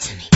to me.